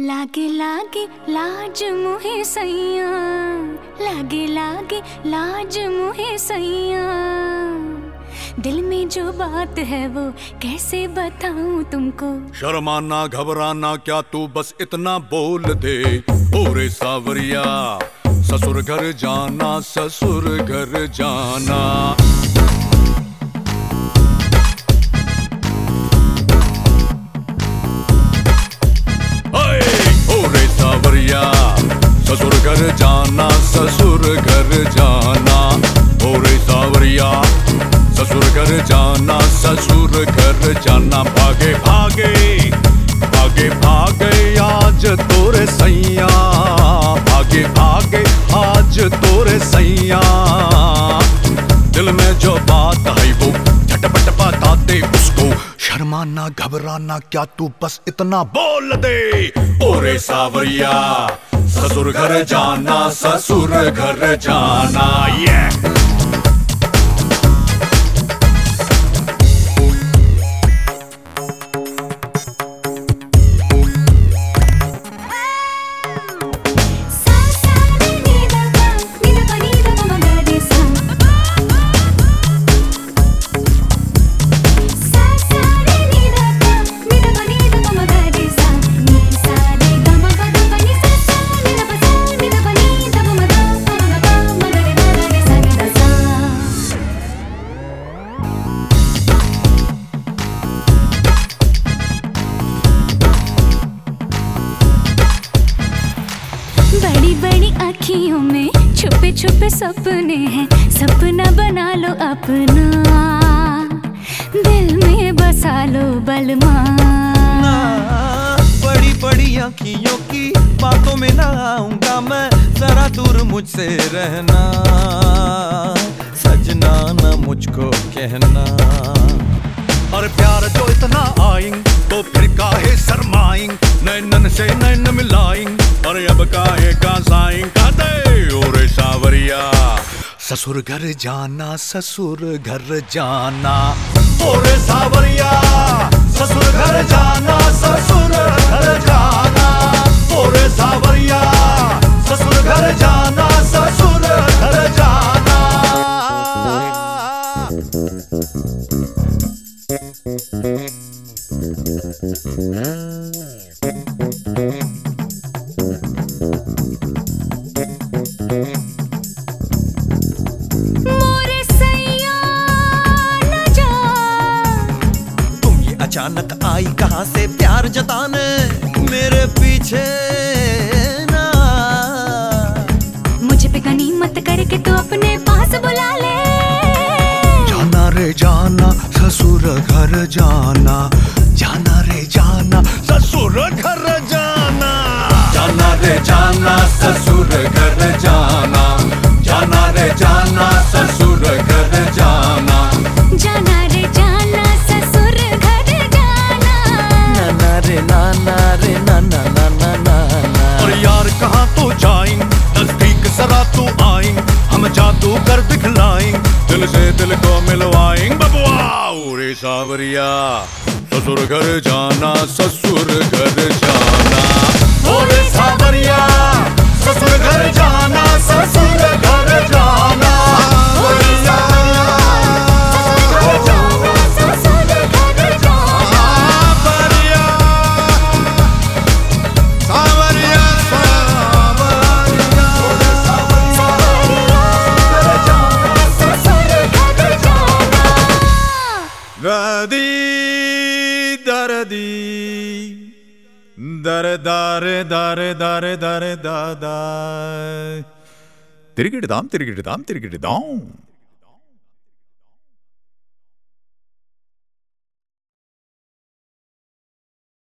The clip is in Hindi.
लागे लागे लाज मुहे सैया। लागे लागे लाज मुहे सैया। दिल में जो बात है वो कैसे बताऊँ तुमको? शर्माना, घबराना, क्या तू बस इतना बोल दे? ओरे सावरिया, ससुर घर जाना, ससुर घर जाना। जाना, ससुर घर जाना। ओरे सावरिया, ससुर घर जाना, ससुर घर जाना। भागे भागे भागे भागे, आज तोरे सैया। भागे भागे, आज तोरे सैया। दिल में जो बात है वो झटपट बता दे उसको। शर्माना, घबराना, क्या तू बस इतना बोल दे? ओरे सावरिया ससुर घर जाना ससुर घर जाना ये सा छुपे छुपे सपने हैं सपना बना लो अपना। दिल में बसा लो बलमा। बड़ी बड़ी आंखियों की बातों में ना आऊँगा मैं जरा दूर मुझसे रहना। सजना ना मुझको कहना। और प्यार जो इतना आएंग तो फिर काहे शर्माएंग नैनन से नैन मिलाएंग और अब काहे ससुर घर जाना ससुर घर जाना। और सावरिया ससुर घर जाना ससुर घर जाना। अचानक आई कहाँ से प्यार जताने मेरे पीछे ना? मुझे पे गनीमत करके तू अपने पास बुला ले। जाना रे जाना ससुर घर जाना। जाना रे जाना ससुर घर जाना। जाना रे जाना ससुर घर जाना जाना। सावरिया ससुर घर जाना ससुर घर जाना। सावरिया। daradi dare dare dare dare dare da da திருகிடுதாம் திருகிடுதாம் திருகிடுதாம்